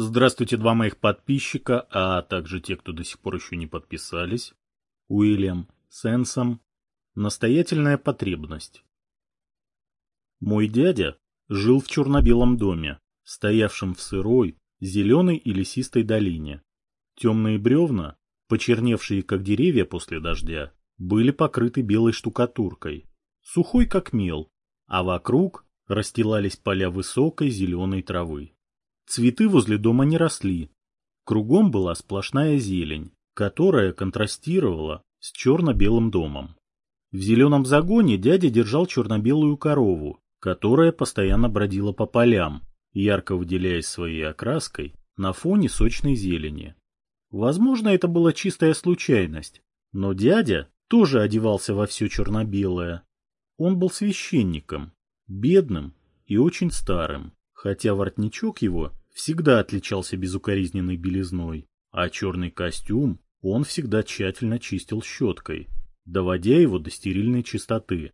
Здравствуйте, два моих подписчика, а также те, кто до сих пор еще не подписались. Уильям Сенсом. Настоятельная потребность. Мой дядя жил в черно-белом доме, стоявшем в сырой, зеленой и лесистой долине. Темные бревна, почерневшие как деревья после дождя, были покрыты белой штукатуркой, сухой как мел, а вокруг расстилались поля высокой зеленой травы. Цветы возле дома не росли. Кругом была сплошная зелень, которая контрастировала с черно-белым домом. В зеленом загоне дядя держал черно-белую корову, которая постоянно бродила по полям, ярко выделяясь своей окраской на фоне сочной зелени. Возможно, это была чистая случайность, но дядя тоже одевался во все черно-белое. Он был священником, бедным и очень старым, хотя воротничок его всегда отличался безукоризненной белизной, а черный костюм он всегда тщательно чистил щеткой, доводя его до стерильной чистоты.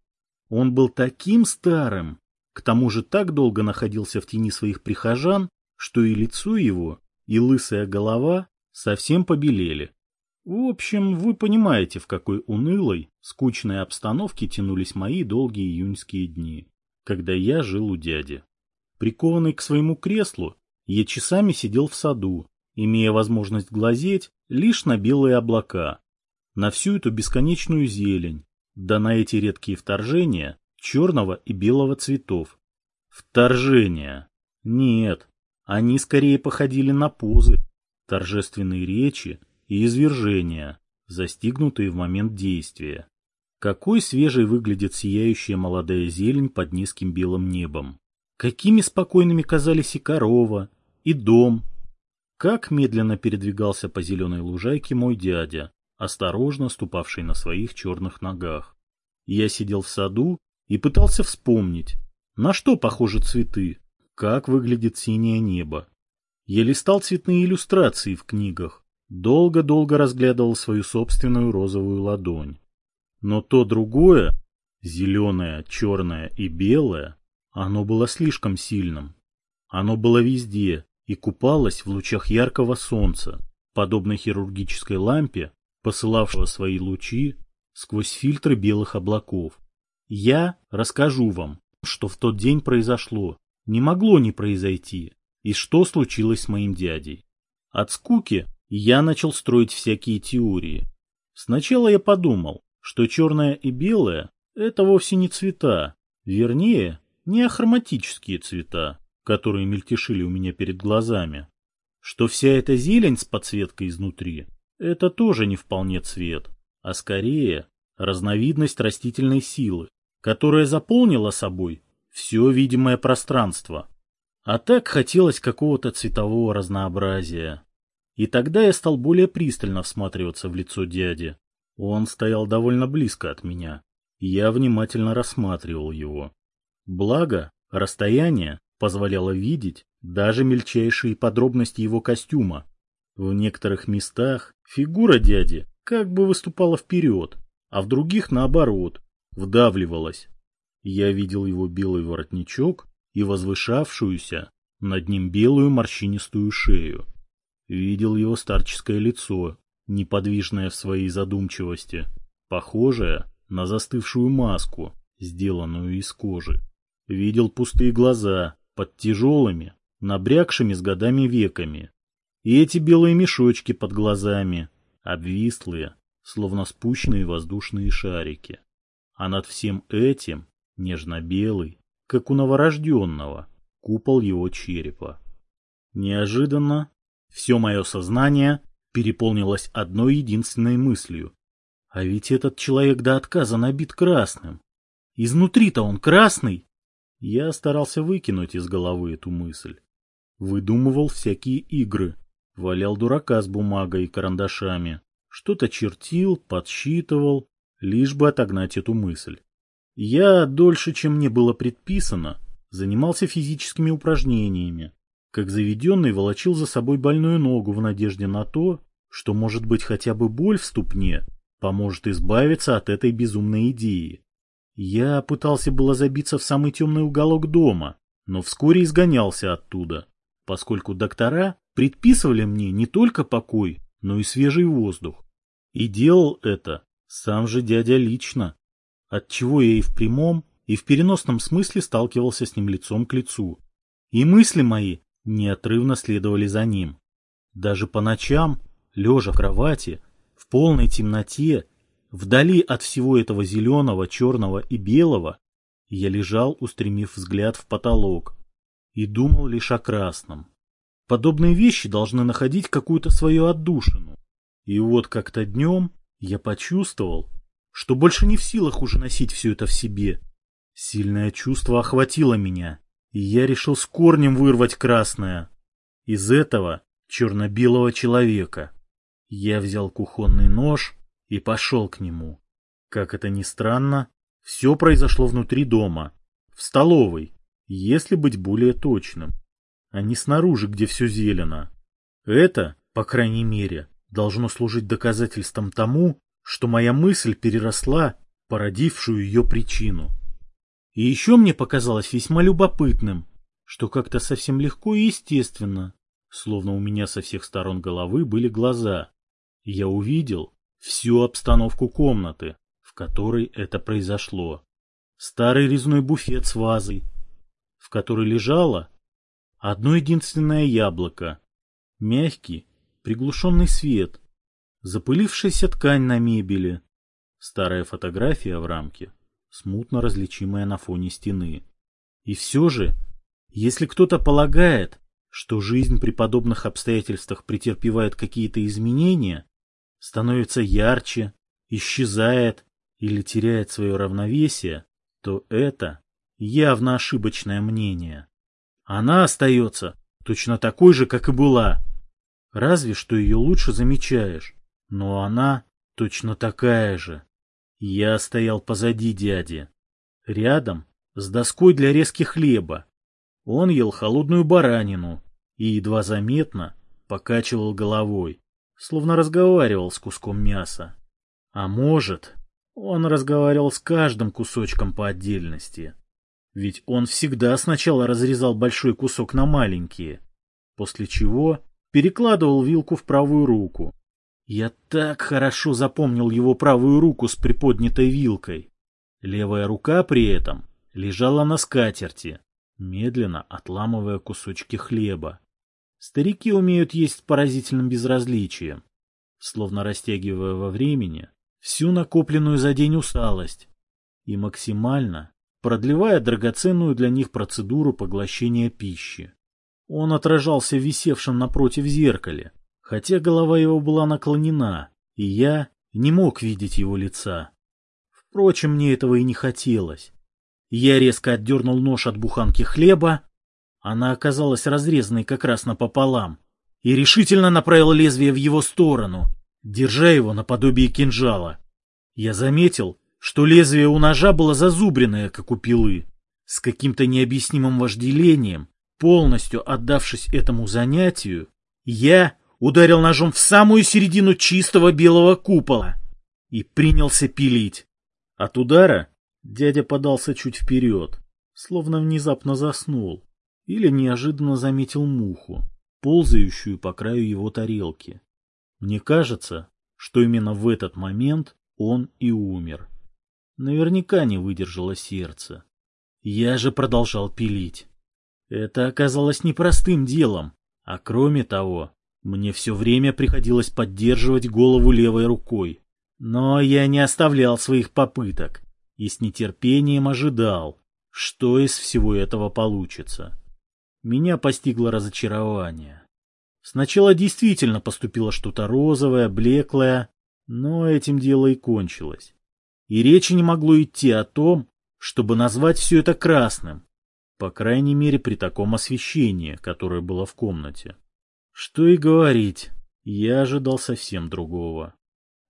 Он был таким старым, к тому же так долго находился в тени своих прихожан, что и лицо его, и лысая голова совсем побелели. В общем, вы понимаете, в какой унылой, скучной обстановке тянулись мои долгие июньские дни, когда я жил у дяди. Прикованный к своему креслу, я часами сидел в саду, имея возможность глазеть лишь на белые облака, на всю эту бесконечную зелень, да на эти редкие вторжения черного и белого цветов. Вторжения. Нет, они скорее походили на позы, торжественные речи и извержения, застигнутые в момент действия. Какой свежей выглядит сияющая молодая зелень под низким белым небом. Какими спокойными казались и корова, и дом. Как медленно передвигался по зеленой лужайке мой дядя, осторожно ступавший на своих черных ногах. Я сидел в саду и пытался вспомнить, на что похожи цветы, как выглядит синее небо. Я листал цветные иллюстрации в книгах, долго-долго разглядывал свою собственную розовую ладонь. Но то другое, зеленое, черное и белое, оно было слишком сильным. Оно было везде и купалось в лучах яркого солнца, подобно хирургической лампе, посылавшего свои лучи сквозь фильтры белых облаков. Я расскажу вам, что в тот день произошло, не могло не произойти, и что случилось с моим дядей. От скуки я начал строить всякие теории. Сначала я подумал, что черное и белое – это вовсе не цвета, вернее, не ахроматические цвета, которые мельтешили у меня перед глазами. Что вся эта зелень с подсветкой изнутри – это тоже не вполне цвет, а скорее разновидность растительной силы, которая заполнила собой все видимое пространство. А так хотелось какого-то цветового разнообразия. И тогда я стал более пристально всматриваться в лицо дяди. Он стоял довольно близко от меня, и я внимательно рассматривал его. Благо, расстояние позволяло видеть даже мельчайшие подробности его костюма. В некоторых местах фигура дяди как бы выступала вперед, а в других, наоборот, вдавливалась. Я видел его белый воротничок и возвышавшуюся над ним белую морщинистую шею. Видел его старческое лицо, неподвижное в своей задумчивости, похожее на застывшую маску, сделанную из кожи. Видел пустые глаза под тяжелыми, набрякшими с годами веками. И эти белые мешочки под глазами, обвислые, словно спущенные воздушные шарики. А над всем этим, нежно-белый, как у новорожденного, купол его черепа. Неожиданно все мое сознание переполнилось одной единственной мыслью. А ведь этот человек до отказа набит красным. Изнутри-то он красный. Я старался выкинуть из головы эту мысль. Выдумывал всякие игры, валял дурака с бумагой и карандашами, что-то чертил, подсчитывал, лишь бы отогнать эту мысль. Я дольше, чем мне было предписано, занимался физическими упражнениями, как заведенный волочил за собой больную ногу в надежде на то, что, может быть, хотя бы боль в ступне поможет избавиться от этой безумной идеи. Я пытался было забиться в самый темный уголок дома, но вскоре изгонялся оттуда, поскольку доктора предписывали мне не только покой, но и свежий воздух. И делал это сам же дядя лично, отчего я и в прямом, и в переносном смысле сталкивался с ним лицом к лицу. И мысли мои неотрывно следовали за ним. Даже по ночам, лежа в кровати, в полной темноте, вдали от всего этого зеленого, черного и белого, я лежал, устремив взгляд в потолок, и думал лишь о красном. Подобные вещи должны находить какую-то свою отдушину. И вот как-то днем я почувствовал, что больше не в силах уже носить все это в себе. Сильное чувство охватило меня, и я решил с корнем вырвать красное. Из этого черно-белого человека. Я взял кухонный нож и пошел к нему. Как это ни странно, все произошло внутри дома, в столовой, если быть более точным, а не снаружи, где все зелено. Это, по крайней мере, должно служить доказательством тому, что моя мысль переросла породившую ее причину. И еще мне показалось весьма любопытным, что как-то совсем легко и естественно, словно у меня со всех сторон головы были глаза, я увидел всю обстановку комнаты, в которой это произошло. Старый резной буфет с вазой, в которой лежало одно единственное яблоко, мягкий, приглушенный свет, запылившаяся ткань на мебели, старая фотография в рамке, смутно различимая на фоне стены. И все же, если кто-то полагает, что жизнь при подобных обстоятельствах претерпевает какие-то изменения, становится ярче, исчезает или теряет свое равновесие, то это явно ошибочное мнение. Она остается точно такой же, как и была. Разве что ее лучше замечаешь. Но она точно такая же. Я стоял позади дяди. Рядом с доской для резки хлеба. Он ел холодную баранину и едва заметно покачивал головой, словно разговаривал с куском мяса. А может, он разговаривал с каждым кусочком по отдельности. Ведь он всегда сначала разрезал большой кусок на маленькие, после чего перекладывал вилку в правую руку. Я так хорошо запомнил его правую руку с приподнятой вилкой. Левая рука при этом лежала на скатерти, медленно отламывая кусочки хлеба. Старики умеют есть с поразительным безразличием, словно растягивая во времени всю накопленную за день усталость и максимально продлевая драгоценную для них процедуру поглощения пищи. Он отражался в висевшем напротив зеркале, хотя голова его была наклонена, и я не мог видеть его лица. Впрочем, мне этого и не хотелось. Я резко отдернул нож от буханки хлеба, она оказалась разрезанной как раз напополам, и решительно направил лезвие в его сторону, держа его наподобие кинжала. Я заметил, что лезвие у ножа было зазубренное, как у пилы. С каким-то необъяснимым вожделением, полностью отдавшись этому занятию, я ударил ножом в самую середину чистого белого купола и принялся пилить. От удара дядя подался чуть вперед, словно внезапно заснул или неожиданно заметил муху, ползающую по краю его тарелки. Мне кажется, что именно в этот момент он и умер. Наверняка не выдержало сердце. Я же продолжал пилить. Это оказалось непростым делом, а кроме того, мне все время приходилось поддерживать голову левой рукой. Но я не оставлял своих попыток и с нетерпением ожидал, что из всего этого получится. Меня постигло разочарование. Сначала действительно поступило что-то розовое, блеклое, но этим дело и кончилось. И речи не могло идти о том, чтобы назвать все это красным, по крайней мере при таком освещении, которое было в комнате. Что и говорить, я ожидал совсем другого.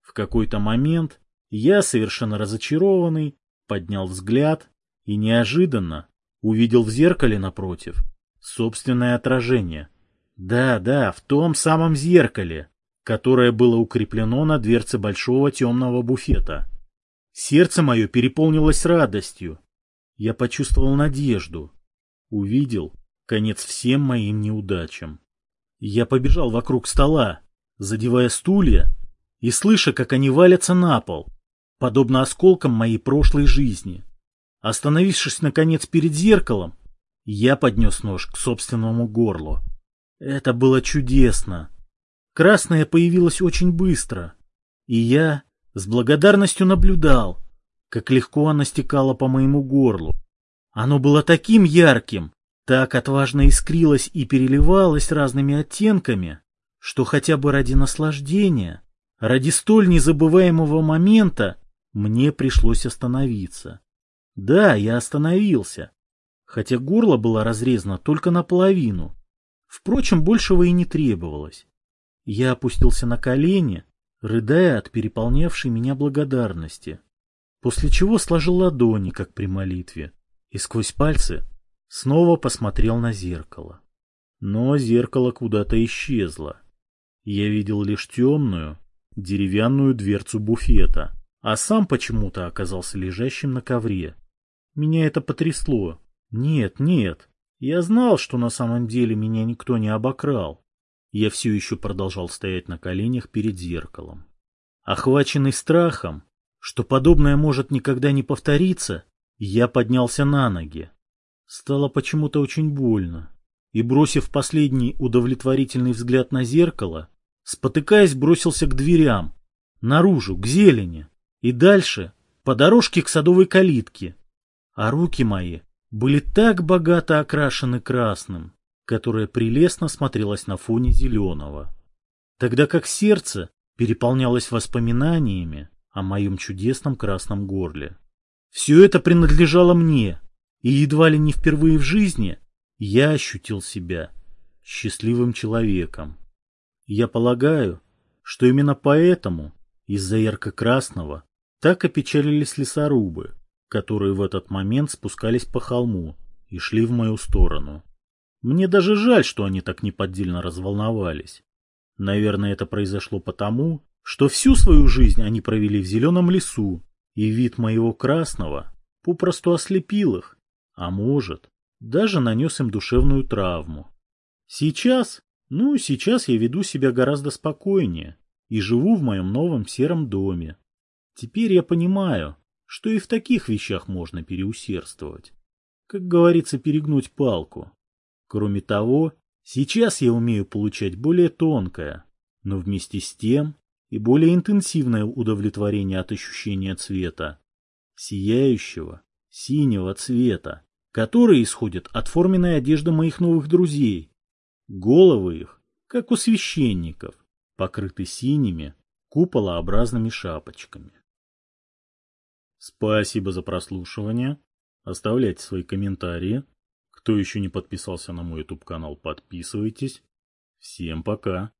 В какой-то момент я, совершенно разочарованный, поднял взгляд и неожиданно увидел в зеркале напротив собственное отражение. Да, да, в том самом зеркале, которое было укреплено на дверце большого темного буфета. Сердце мое переполнилось радостью. Я почувствовал надежду. Увидел конец всем моим неудачам. Я побежал вокруг стола, задевая стулья и слыша, как они валятся на пол, подобно осколкам моей прошлой жизни. Остановившись, наконец, перед зеркалом, я поднес нож к собственному горлу. Это было чудесно. Красное появилось очень быстро, и я с благодарностью наблюдал, как легко оно стекало по моему горлу. Оно было таким ярким, так отважно искрилось и переливалось разными оттенками, что хотя бы ради наслаждения, ради столь незабываемого момента, мне пришлось остановиться. Да, я остановился, хотя горло было разрезано только наполовину. Впрочем, большего и не требовалось. Я опустился на колени, рыдая от переполнявшей меня благодарности, после чего сложил ладони, как при молитве, и сквозь пальцы снова посмотрел на зеркало. Но зеркало куда-то исчезло. Я видел лишь темную, деревянную дверцу буфета, а сам почему-то оказался лежащим на ковре. Меня это потрясло. Нет, нет, я знал, что на самом деле меня никто не обокрал. Я все еще продолжал стоять на коленях перед зеркалом. Охваченный страхом, что подобное может никогда не повториться, я поднялся на ноги. Стало почему-то очень больно. И, бросив последний удовлетворительный взгляд на зеркало, спотыкаясь, бросился к дверям, наружу, к зелени, и дальше, по дорожке к садовой калитке. А руки мои были так богато окрашены красным, которое прелестно смотрелось на фоне зеленого. Тогда как сердце переполнялось воспоминаниями о моем чудесном красном горле. Все это принадлежало мне, и едва ли не впервые в жизни я ощутил себя счастливым человеком. Я полагаю, что именно поэтому, из-за ярко-красного, так опечалились лесорубы, которые в этот момент спускались по холму и шли в мою сторону. Мне даже жаль, что они так неподдельно разволновались. Наверное, это произошло потому, что всю свою жизнь они провели в зеленом лесу, и вид моего красного попросту ослепил их, а может, даже нанес им душевную травму. Сейчас, ну, сейчас я веду себя гораздо спокойнее и живу в моем новом сером доме. Теперь я понимаю, что и в таких вещах можно переусердствовать. Как говорится, перегнуть палку. Кроме того, сейчас я умею получать более тонкое, но вместе с тем и более интенсивное удовлетворение от ощущения цвета, сияющего, синего цвета, который исходит от форменной одежды моих новых друзей. Головы их, как у священников, покрыты синими, куполообразными шапочками. Спасибо за прослушивание. Оставляйте свои комментарии. Кто еще не подписался на мой YouTube канал, подписывайтесь. Всем пока.